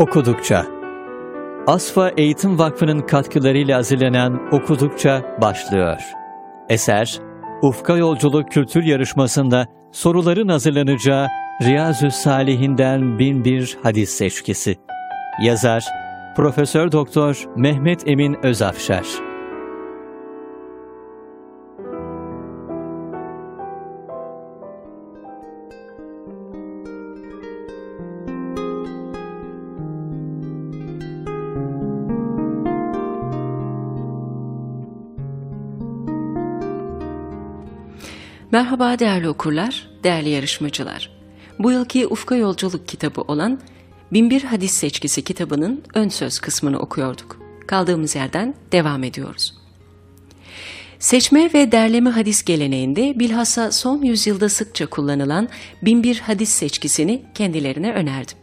Okudukça Asfa Eğitim Vakfı'nın katkılarıyla hazırlanan Okudukça başlıyor. Eser, Ufka Yolculuk Kültür Yarışması'nda soruların hazırlanacağı Riyazü Salihinden bin bir hadis seçkisi. Yazar, Profesör Doktor Mehmet Emin Özafşar. Merhaba değerli okurlar, değerli yarışmacılar. Bu yılki Ufka Yolculuk kitabı olan Binbir Hadis Seçkisi kitabının ön söz kısmını okuyorduk. Kaldığımız yerden devam ediyoruz. Seçme ve derleme hadis geleneğinde bilhassa son yüzyılda sıkça kullanılan Binbir Hadis Seçkisini kendilerine önerdim.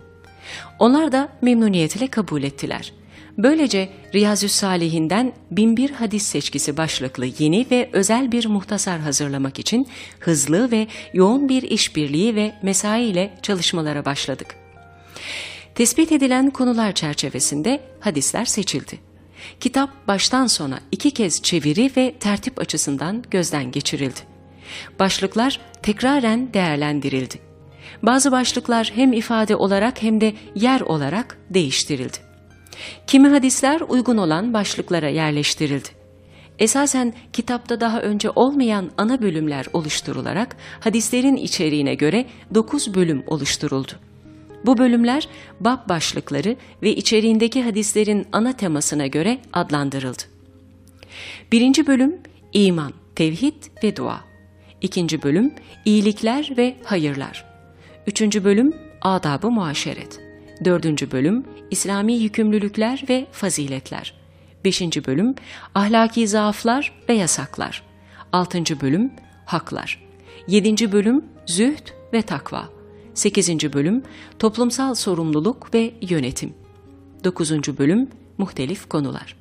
Onlar da memnuniyetle kabul ettiler. Böylece Riyazü Salihinden Binbir Hadis Seçkisi başlıklı yeni ve özel bir muhtasar hazırlamak için hızlı ve yoğun bir işbirliği ve mesai ile çalışmalara başladık. Tespit edilen konular çerçevesinde hadisler seçildi. Kitap baştan sona iki kez çeviri ve tertip açısından gözden geçirildi. Başlıklar tekraren değerlendirildi. Bazı başlıklar hem ifade olarak hem de yer olarak değiştirildi. Kimi hadisler uygun olan başlıklara yerleştirildi. Esasen kitapta daha önce olmayan ana bölümler oluşturularak hadislerin içeriğine göre 9 bölüm oluşturuldu. Bu bölümler bab başlıkları ve içeriğindeki hadislerin ana temasına göre adlandırıldı. Birinci bölüm iman, tevhid ve dua. İkinci bölüm iyilikler ve hayırlar. Üçüncü bölüm adabı muaşeret. Dördüncü bölüm İslami yükümlülükler ve faziletler. Beşinci bölüm ahlaki zaaflar ve yasaklar. Altıncı bölüm haklar. Yedinci bölüm zühd ve takva. 8. bölüm Toplumsal sorumluluk ve yönetim. 9. bölüm Muhtelif konular.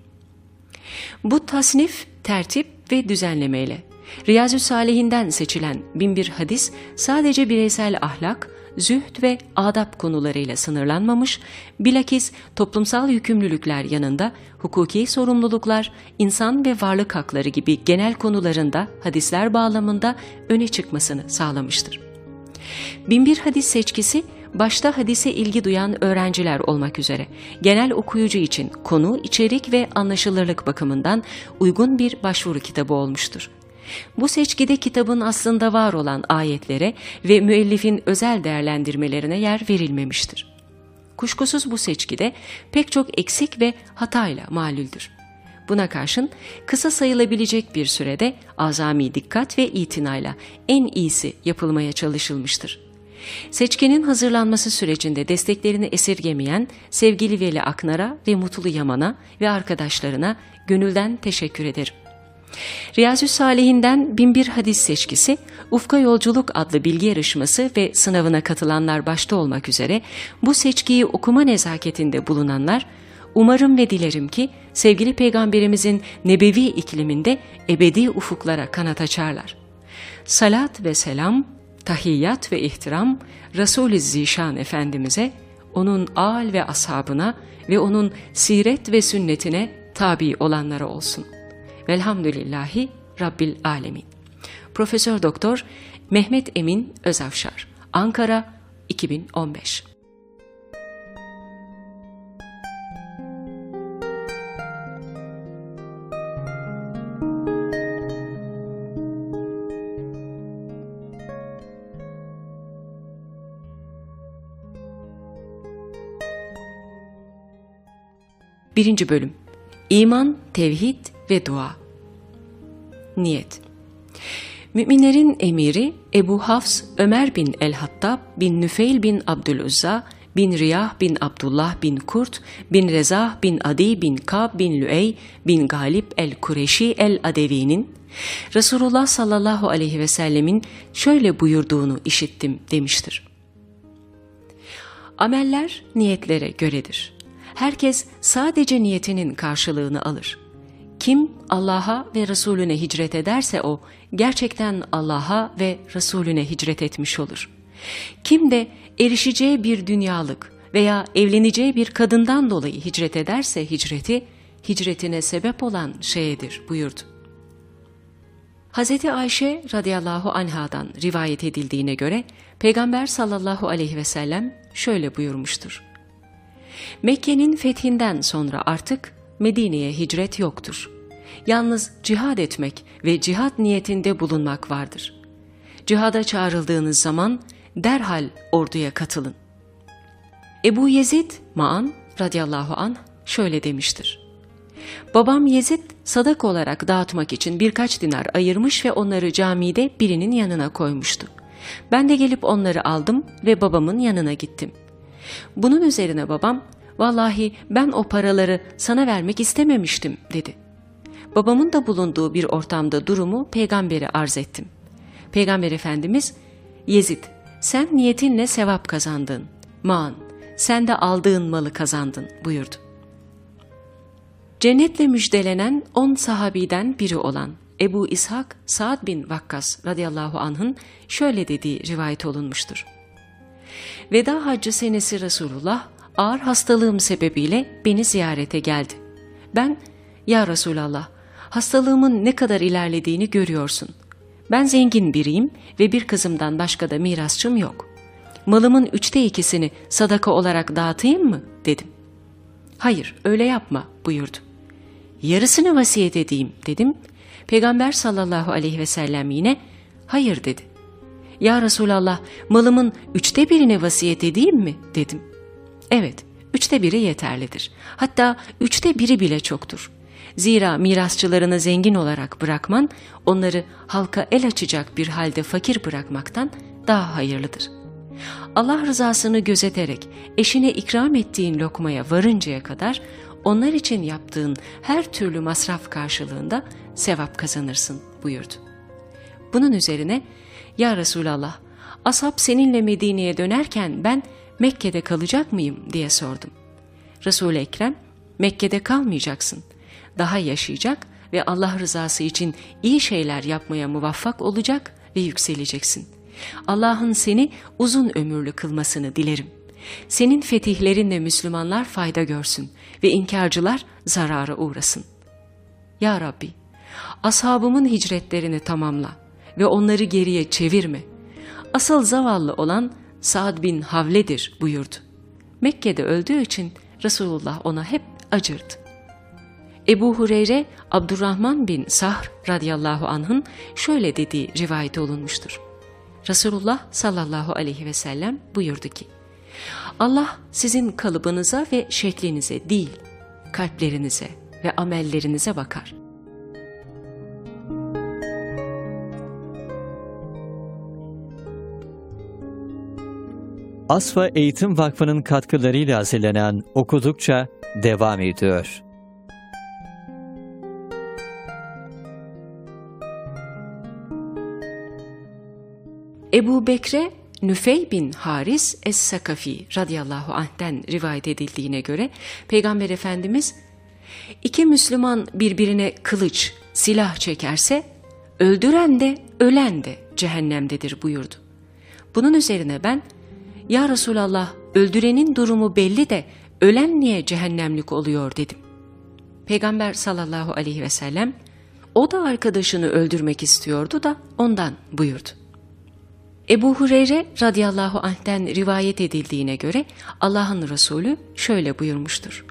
Bu tasnif, tertip ve düzenlemeyle Riyazü Salihinden seçilen binbir hadis sadece bireysel ahlak, zühd ve adap konularıyla sınırlanmamış, bilakis toplumsal yükümlülükler yanında hukuki sorumluluklar, insan ve varlık hakları gibi genel konularında hadisler bağlamında öne çıkmasını sağlamıştır. Binbir hadis seçkisi başta hadise ilgi duyan öğrenciler olmak üzere genel okuyucu için konu, içerik ve anlaşılırlık bakımından uygun bir başvuru kitabı olmuştur. Bu seçkide kitabın aslında var olan ayetlere ve müellifin özel değerlendirmelerine yer verilmemiştir. Kuşkusuz bu seçkide pek çok eksik ve hatayla malüldür. Buna karşın kısa sayılabilecek bir sürede azami dikkat ve itinayla en iyisi yapılmaya çalışılmıştır. Seçkinin hazırlanması sürecinde desteklerini esirgemeyen sevgili Veli Aknar'a ve Mutlu Yaman'a ve arkadaşlarına gönülden teşekkür ederim. Riyazü Salihinden Binbir Hadis Seçkisi, Ufka Yolculuk adlı bilgi yarışması ve sınavına katılanlar başta olmak üzere bu seçkiyi okuma nezaketinde bulunanlar, umarım ve dilerim ki sevgili Peygamberimizin nebevi ikliminde ebedi ufuklara kanat açarlar. Salat ve selam, tahiyyat ve ihtiram Resul-i Zişan Efendimiz'e, onun âl ve ashabına ve onun siret ve sünnetine tabi olanlara olsun. Velhamdülillahi Rabbil Alemin. Profesör Doktor Mehmet Emin Özavşar, Ankara 2015. Birinci Bölüm İman, Tevhid ve Dua Niyet Müminlerin emiri Ebu Hafs Ömer bin el-Hattab bin Nüfeil bin Abdülüzza bin Riyah bin Abdullah bin Kurt bin Rezah bin Adi bin Kab bin Lüey bin Galip el-Kureşi el-Adevi'nin Resulullah sallallahu aleyhi ve sellemin şöyle buyurduğunu işittim demiştir. Ameller niyetlere göredir. Herkes sadece niyetinin karşılığını alır. Kim Allah'a ve Resulüne hicret ederse o gerçekten Allah'a ve Resulüne hicret etmiş olur. Kim de erişeceği bir dünyalık veya evleneceği bir kadından dolayı hicret ederse hicreti, hicretine sebep olan şeyedir buyurdu. Hz. Ayşe radıyallahu anhadan rivayet edildiğine göre Peygamber sallallahu aleyhi ve sellem şöyle buyurmuştur. Mekke'nin fethinden sonra artık Medine'ye hicret yoktur. Yalnız cihad etmek ve cihad niyetinde bulunmak vardır. Cihada çağrıldığınız zaman derhal orduya katılın. Ebu Yezid Ma'an radıyallahu anh şöyle demiştir. Babam Yezid sadak olarak dağıtmak için birkaç dinar ayırmış ve onları camide birinin yanına koymuştu. Ben de gelip onları aldım ve babamın yanına gittim. Bunun üzerine babam, vallahi ben o paraları sana vermek istememiştim dedi. Babamın da bulunduğu bir ortamda durumu peygambere arz ettim. Peygamber Efendimiz, Yezid sen niyetinle sevap kazandın. Man, sen de aldığın malı kazandın buyurdu. Cennetle müjdelenen on sahabiden biri olan Ebu İshak Sa'd bin Vakkas radıyallahu anh'ın şöyle dediği rivayet olunmuştur. Veda haccı senesi Resulullah ağır hastalığım sebebiyle beni ziyarete geldi. Ben, ya Resulallah, hastalığımın ne kadar ilerlediğini görüyorsun. Ben zengin biriyim ve bir kızımdan başka da mirasçım yok. Malımın üçte ikisini sadaka olarak dağıtayım mı? dedim. Hayır, öyle yapma buyurdu. Yarısını vasiyet edeyim dedim. Peygamber sallallahu aleyhi ve sellem yine hayır dedi. Ya Resulallah malımın üçte birine vasiyet edeyim mi dedim. Evet üçte biri yeterlidir. Hatta üçte biri bile çoktur. Zira mirasçılarını zengin olarak bırakman onları halka el açacak bir halde fakir bırakmaktan daha hayırlıdır. Allah rızasını gözeterek eşine ikram ettiğin lokmaya varıncaya kadar onlar için yaptığın her türlü masraf karşılığında sevap kazanırsın buyurdu. Bunun üzerine ya Resulallah ashab seninle Medine'ye dönerken ben Mekke'de kalacak mıyım diye sordum. Resul-i Ekrem Mekke'de kalmayacaksın. Daha yaşayacak ve Allah rızası için iyi şeyler yapmaya muvaffak olacak ve yükseleceksin. Allah'ın seni uzun ömürlü kılmasını dilerim. Senin fetihlerinle Müslümanlar fayda görsün ve inkarcılar zarara uğrasın. Ya Rabbi, ashabımın hicretlerini tamamla ve onları geriye çevirme. Asıl zavallı olan Sa'd bin Havle'dir buyurdu. Mekke'de öldüğü için Resulullah ona hep acırdı. Ebu Hureyre, Abdurrahman bin Sahr radıyallahu anh'ın şöyle dediği rivayet olunmuştur. Resulullah sallallahu aleyhi ve sellem buyurdu ki, Allah sizin kalıbınıza ve şeklinize değil, kalplerinize ve amellerinize bakar. Asfa Eğitim Vakfı'nın katkılarıyla hazırlanan Okudukça devam ediyor. Ebu Bekre Nüfey bin Haris Es-Sakafi radıyallahu anh'ten rivayet edildiğine göre Peygamber Efendimiz iki Müslüman birbirine kılıç, silah çekerse öldüren de ölen de cehennemdedir buyurdu. Bunun üzerine ben ya Resulallah öldürenin durumu belli de ölen niye cehennemlik oluyor dedim. Peygamber sallallahu aleyhi ve sellem o da arkadaşını öldürmek istiyordu da ondan buyurdu. Ebu Hureyre radıyallahu anh'ten rivayet edildiğine göre Allah'ın Resulü şöyle buyurmuştur.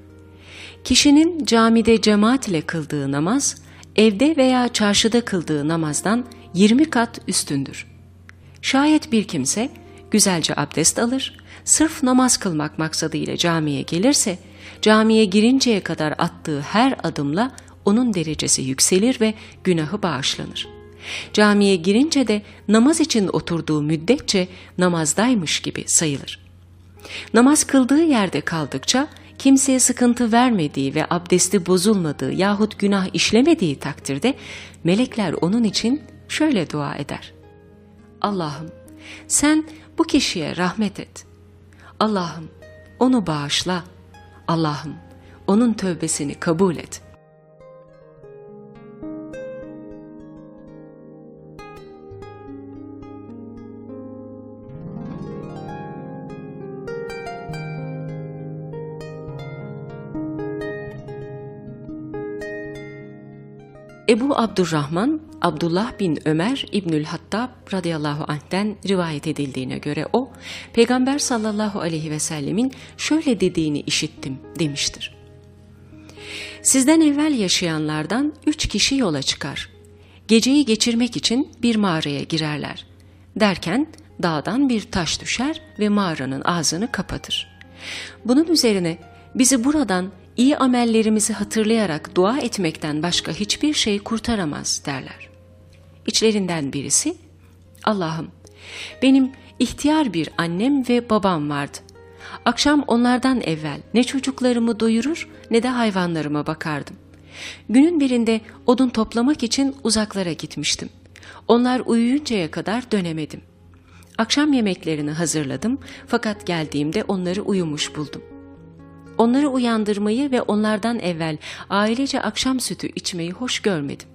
Kişinin camide cemaat ile kıldığı namaz, evde veya çarşıda kıldığı namazdan 20 kat üstündür. Şayet bir kimse güzelce abdest alır, sırf namaz kılmak maksadıyla camiye gelirse, camiye girinceye kadar attığı her adımla onun derecesi yükselir ve günahı bağışlanır. Camiye girince de namaz için oturduğu müddetçe namazdaymış gibi sayılır. Namaz kıldığı yerde kaldıkça kimseye sıkıntı vermediği ve abdesti bozulmadığı yahut günah işlemediği takdirde melekler onun için şöyle dua eder. Allah'ım sen bu kişiye rahmet et. Allah'ım onu bağışla. Allah'ım onun tövbesini kabul et. Ebu Abdurrahman, Abdullah bin Ömer İbnül Hattab radıyallahu anh'ten rivayet edildiğine göre o, Peygamber sallallahu aleyhi ve sellemin şöyle dediğini işittim demiştir. Sizden evvel yaşayanlardan üç kişi yola çıkar. Geceyi geçirmek için bir mağaraya girerler. Derken dağdan bir taş düşer ve mağaranın ağzını kapatır. Bunun üzerine bizi buradan iyi amellerimizi hatırlayarak dua etmekten başka hiçbir şey kurtaramaz derler. İçlerinden birisi, Allah'ım benim ihtiyar bir annem ve babam vardı. Akşam onlardan evvel ne çocuklarımı doyurur ne de hayvanlarıma bakardım. Günün birinde odun toplamak için uzaklara gitmiştim. Onlar uyuyuncaya kadar dönemedim. Akşam yemeklerini hazırladım fakat geldiğimde onları uyumuş buldum. Onları uyandırmayı ve onlardan evvel ailece akşam sütü içmeyi hoş görmedim.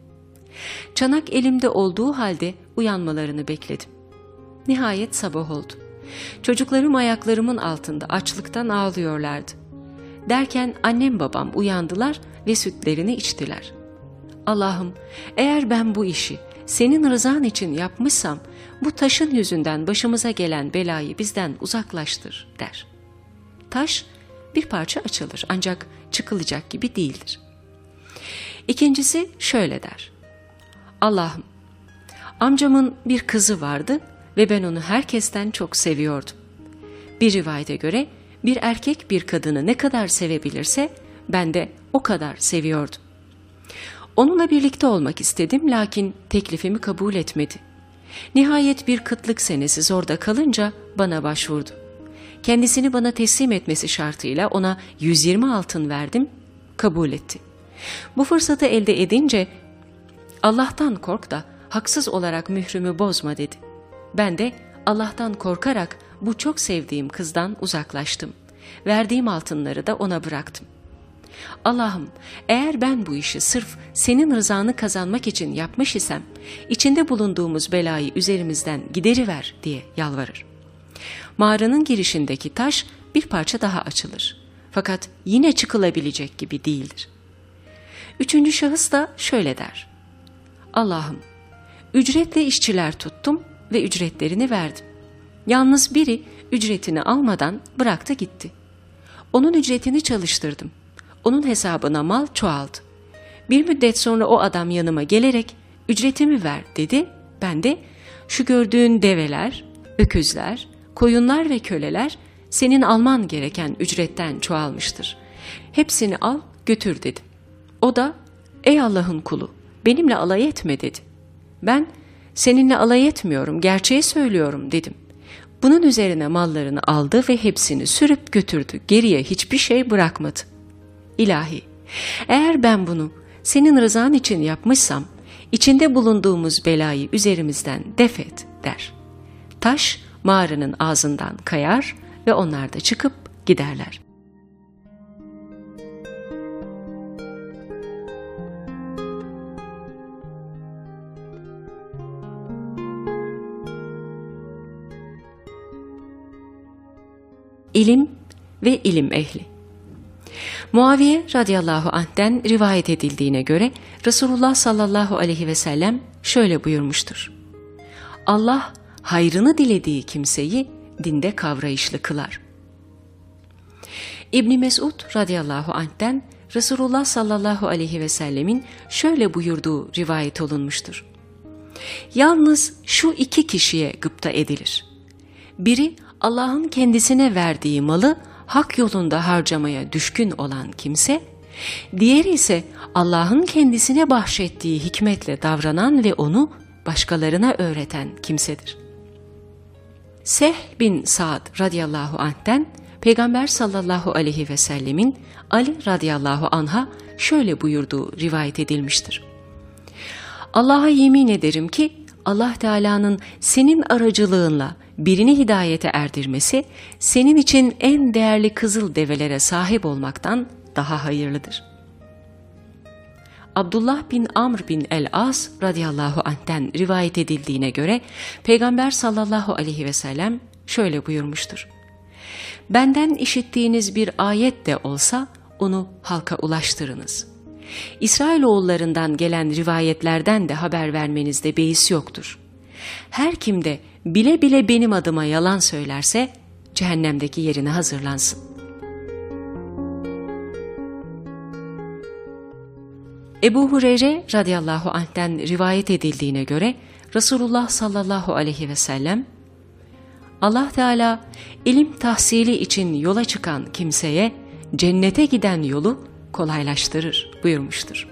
Çanak elimde olduğu halde uyanmalarını bekledim. Nihayet sabah oldu. Çocuklarım ayaklarımın altında açlıktan ağlıyorlardı. Derken annem babam uyandılar ve sütlerini içtiler. Allah'ım eğer ben bu işi senin rızan için yapmışsam bu taşın yüzünden başımıza gelen belayı bizden uzaklaştır der. Taş bir parça açılır ancak çıkılacak gibi değildir. İkincisi şöyle der. Allah'ım amcamın bir kızı vardı ve ben onu herkesten çok seviyordum. Bir rivayete göre bir erkek bir kadını ne kadar sevebilirse ben de o kadar seviyordum. Onunla birlikte olmak istedim lakin teklifimi kabul etmedi. Nihayet bir kıtlık senesi zorda kalınca bana başvurdu. Kendisini bana teslim etmesi şartıyla ona 120 altın verdim, kabul etti. Bu fırsatı elde edince Allah'tan kork da haksız olarak mührümü bozma dedi. Ben de Allah'tan korkarak bu çok sevdiğim kızdan uzaklaştım. Verdiğim altınları da ona bıraktım. Allah'ım eğer ben bu işi sırf senin rızanı kazanmak için yapmış isem, içinde bulunduğumuz belayı üzerimizden gideriver diye yalvarır. Mağaranın girişindeki taş bir parça daha açılır. Fakat yine çıkılabilecek gibi değildir. Üçüncü şahıs da şöyle der. Allah'ım, ücretle işçiler tuttum ve ücretlerini verdim. Yalnız biri ücretini almadan bıraktı gitti. Onun ücretini çalıştırdım. Onun hesabına mal çoğaldı. Bir müddet sonra o adam yanıma gelerek ücretimi ver dedi. Ben de şu gördüğün develer, öküzler, koyunlar ve köleler senin alman gereken ücretten çoğalmıştır. Hepsini al götür dedim. O da ey Allah'ın kulu benimle alay etme dedi. Ben seninle alay etmiyorum gerçeği söylüyorum dedim. Bunun üzerine mallarını aldı ve hepsini sürüp götürdü. Geriye hiçbir şey bırakmadı. İlahi, eğer ben bunu senin rızan için yapmışsam, içinde bulunduğumuz belayı üzerimizden defet der. Taş mağaranın ağzından kayar ve onlar da çıkıp giderler. İlim ve ilim ehli Muaviye radıyallahu anh'ten rivayet edildiğine göre Resulullah sallallahu aleyhi ve sellem şöyle buyurmuştur. Allah hayrını dilediği kimseyi dinde kavrayışlı kılar. İbni Mesud radıyallahu anh'ten Resulullah sallallahu aleyhi ve sellemin şöyle buyurduğu rivayet olunmuştur. Yalnız şu iki kişiye gıpta edilir. Biri Allah'ın kendisine verdiği malı hak yolunda harcamaya düşkün olan kimse, diğeri ise Allah'ın kendisine bahşettiği hikmetle davranan ve onu başkalarına öğreten kimsedir. Seh bin Sa'd radıyallahu anh'ten Peygamber sallallahu aleyhi ve sellemin Ali radıyallahu anha şöyle buyurduğu rivayet edilmiştir. Allah'a yemin ederim ki Allah Teala'nın senin aracılığınla birini hidayete erdirmesi senin için en değerli kızıl develere sahip olmaktan daha hayırlıdır. Abdullah bin Amr bin el-As radıyallahu anh'ten rivayet edildiğine göre Peygamber sallallahu aleyhi ve sellem şöyle buyurmuştur. Benden işittiğiniz bir ayet de olsa onu halka ulaştırınız. İsrailoğullarından gelen rivayetlerden de haber vermenizde beis yoktur. Her kim de bile bile benim adıma yalan söylerse cehennemdeki yerine hazırlansın. Ebu Hureyre radıyallahu anh'ten rivayet edildiğine göre Resulullah sallallahu aleyhi ve sellem Allah Teala ilim tahsili için yola çıkan kimseye cennete giden yolu kolaylaştırır buyurmuştur.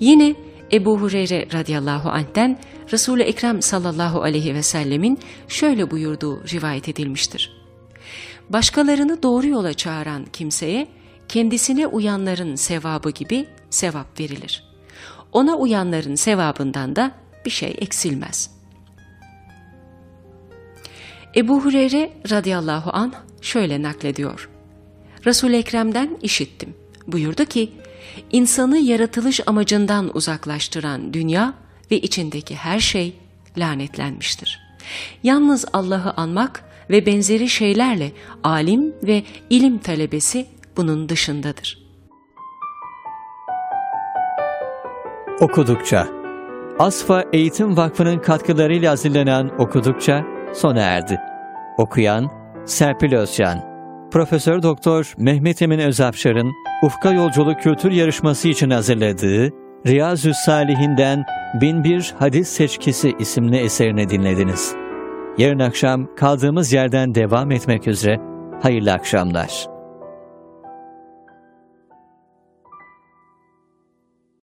Yine Ebu Hureyre radıyallahu anh'ten Resul-i Ekrem sallallahu aleyhi ve sellemin şöyle buyurduğu rivayet edilmiştir. Başkalarını doğru yola çağıran kimseye kendisine uyanların sevabı gibi sevap verilir. Ona uyanların sevabından da bir şey eksilmez. Ebu Hureyre radıyallahu an şöyle naklediyor. Resul Ekrem'den işittim. Buyurdu ki, insanı yaratılış amacından uzaklaştıran dünya ve içindeki her şey lanetlenmiştir. Yalnız Allah'ı anmak ve benzeri şeylerle alim ve ilim talebesi bunun dışındadır. Okudukça Asfa Eğitim Vakfı'nın katkılarıyla hazırlanan Okudukça sona erdi. Okuyan Serpil Özcan Profesör Doktor Mehmet Emin Özapşar'ın Ufka Yolculuk Kültür Yarışması için hazırladığı Riyazü Salihinden Binbir Hadis Seçkisi isimli eserini dinlediniz. Yarın akşam kaldığımız yerden devam etmek üzere hayırlı akşamlar.